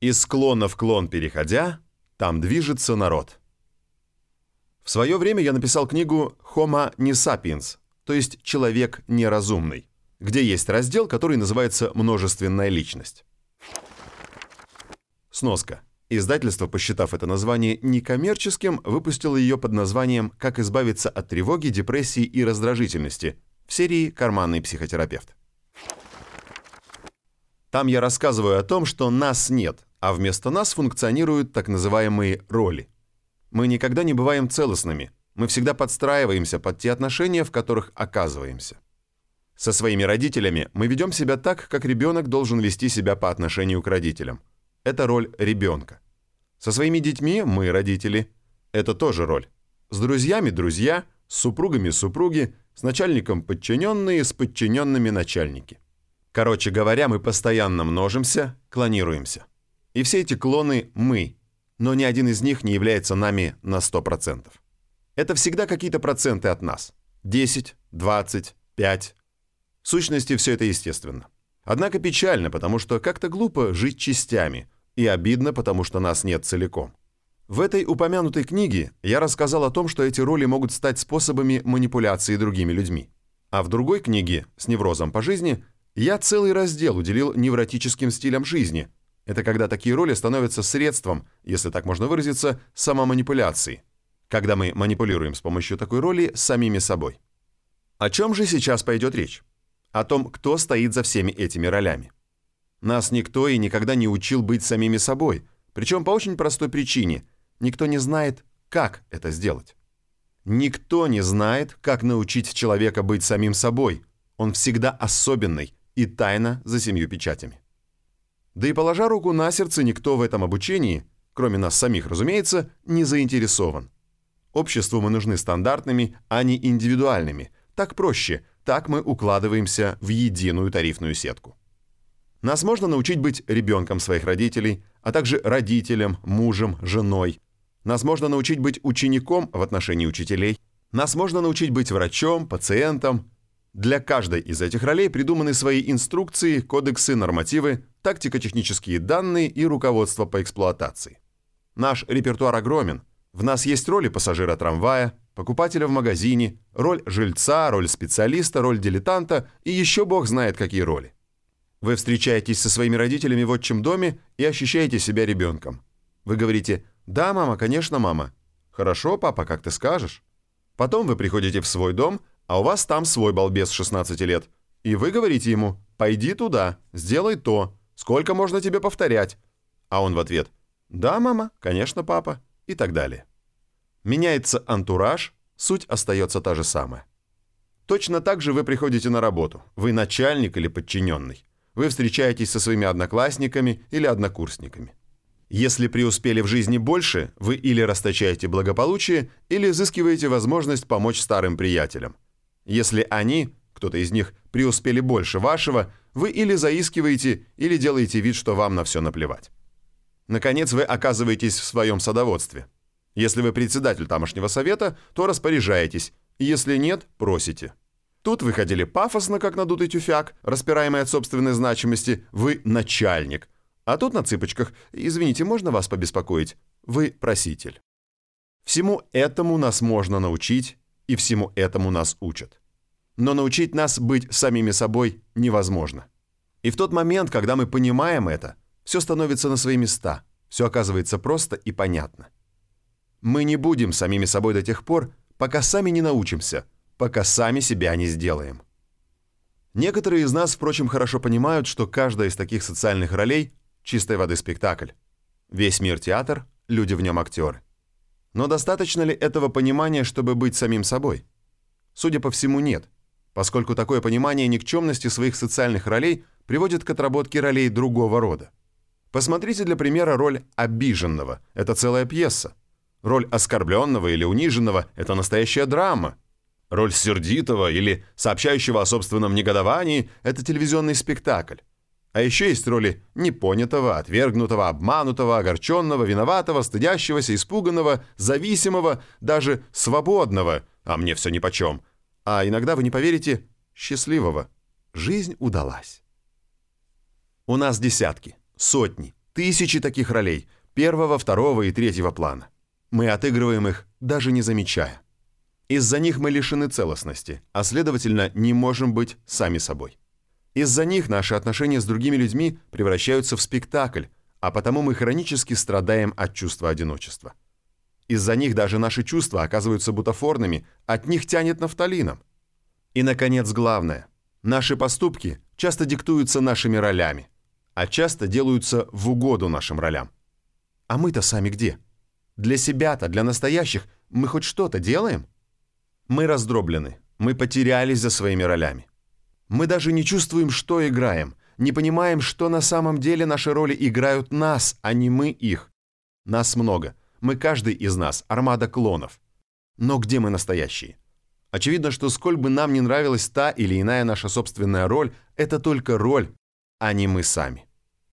Из склона в клон переходя, там движется народ. В свое время я написал книгу «Homo не sapiens», то есть «Человек неразумный», где есть раздел, который называется «Множественная личность». Сноска. Издательство, посчитав это название некоммерческим, выпустило ее под названием «Как избавиться от тревоги, депрессии и раздражительности» в серии «Карманный психотерапевт». Там я рассказываю о том, что нас нет, а вместо нас функционируют так называемые роли. Мы никогда не бываем целостными, мы всегда подстраиваемся под те отношения, в которых оказываемся. Со своими родителями мы ведем себя так, как ребенок должен вести себя по отношению к родителям. Это роль ребенка. Со своими детьми мы родители. Это тоже роль. С друзьями – друзья, с супругами – супруги, с начальником – подчиненные, с подчиненными – начальники. Короче говоря, мы постоянно множимся, клонируемся. И все эти клоны – мы, но ни один из них не является нами на 100%. Это всегда какие-то проценты от нас. 10, 20, 5. В сущности, все это естественно. Однако печально, потому что как-то глупо жить частями, и обидно, потому что нас нет целиком. В этой упомянутой книге я рассказал о том, что эти роли могут стать способами манипуляции другими людьми. А в другой книге «С неврозом по жизни» Я целый раздел уделил невротическим стилям жизни. Это когда такие роли становятся средством, если так можно выразиться, самоманипуляции. Когда мы манипулируем с помощью такой роли самими собой. О чем же сейчас пойдет речь? О том, кто стоит за всеми этими ролями. Нас никто и никогда не учил быть самими собой, причем по очень простой причине. Никто не знает, как это сделать. Никто не знает, как научить человека быть самим собой. Он всегда особенный, и тайна за семью печатями. Да и положа руку на сердце, никто в этом обучении, кроме нас самих, разумеется, не заинтересован. Обществу мы нужны стандартными, а не индивидуальными. Так проще, так мы укладываемся в единую тарифную сетку. Нас можно научить быть ребенком своих родителей, а также родителем, мужем, женой. Нас можно научить быть учеником в отношении учителей. Нас можно научить быть врачом, пациентом, для каждой из этих ролей придуманы свои инструкции, кодексы, нормативы, тактико-технические данные и руководство по эксплуатации. Наш репертуар огромен. В нас есть роли пассажира трамвая, покупателя в магазине, роль жильца, роль специалиста, роль дилетанта и еще бог знает какие роли. Вы встречаетесь со своими родителями в отчим доме и ощущаете себя ребенком. Вы говорите «Да, мама, конечно, мама». «Хорошо, папа, как ты скажешь». Потом вы приходите в свой дом – а у вас там свой балбес 16 лет. И вы говорите ему «пойди туда, сделай то, сколько можно тебе повторять?» А он в ответ «да, мама, конечно, папа» и так далее. Меняется антураж, суть остается та же самая. Точно так же вы приходите на работу. Вы начальник или подчиненный. Вы встречаетесь со своими одноклассниками или однокурсниками. Если преуспели в жизни больше, вы или расточаете благополучие, или изыскиваете возможность помочь старым приятелям. Если они, кто-то из них, преуспели больше вашего, вы или заискиваете, или делаете вид, что вам на все наплевать. Наконец, вы оказываетесь в своем садоводстве. Если вы председатель тамошнего совета, то распоряжаетесь, если нет, просите. Тут вы ходили пафосно, как надутый тюфяк, распираемый от собственной значимости, вы начальник. А тут на цыпочках, извините, можно вас побеспокоить, вы проситель. Всему этому нас можно научить и всему этому нас учат. Но научить нас быть самими собой невозможно. И в тот момент, когда мы понимаем это, все становится на свои места, все оказывается просто и понятно. Мы не будем самими собой до тех пор, пока сами не научимся, пока сами себя не сделаем. Некоторые из нас, впрочем, хорошо понимают, что каждая из таких социальных ролей – чистой воды спектакль. Весь мир – театр, люди в нем – актеры. Но достаточно ли этого понимания, чтобы быть самим собой? Судя по всему, нет, поскольку такое понимание никчемности своих социальных ролей приводит к отработке ролей другого рода. Посмотрите для примера роль обиженного. Это целая пьеса. Роль оскорбленного или униженного – это настоящая драма. Роль сердитого или сообщающего о собственном негодовании – это телевизионный спектакль. А еще есть роли непонятого, отвергнутого, обманутого, огорченного, виноватого, стыдящегося, испуганного, зависимого, даже свободного, а мне все нипочем. А иногда, вы не поверите, счастливого. Жизнь удалась. У нас десятки, сотни, Тысячи таких ролей первого, второго и третьего плана. Мы отыгрываем их, даже не замечая. Из-за них мы лишены целостности, а следовательно, не можем быть сами собой. Из-за них наши отношения с другими людьми превращаются в спектакль, а потому мы хронически страдаем от чувства одиночества. Из-за них даже наши чувства оказываются бутафорными, от них тянет нафталином. И, наконец, главное. Наши поступки часто диктуются нашими ролями, а часто делаются в угоду нашим ролям. А мы-то сами где? Для себя-то, для настоящих, мы хоть что-то делаем? Мы раздроблены, мы потерялись за своими ролями. Мы даже не чувствуем, что играем, не понимаем, что на самом деле наши роли играют нас, а не мы их. Нас много, мы каждый из нас армада клонов. Но где мы настоящие? Очевидно, что сколь бы нам не нравилась та или иная наша собственная роль, это только роль, а не мы сами.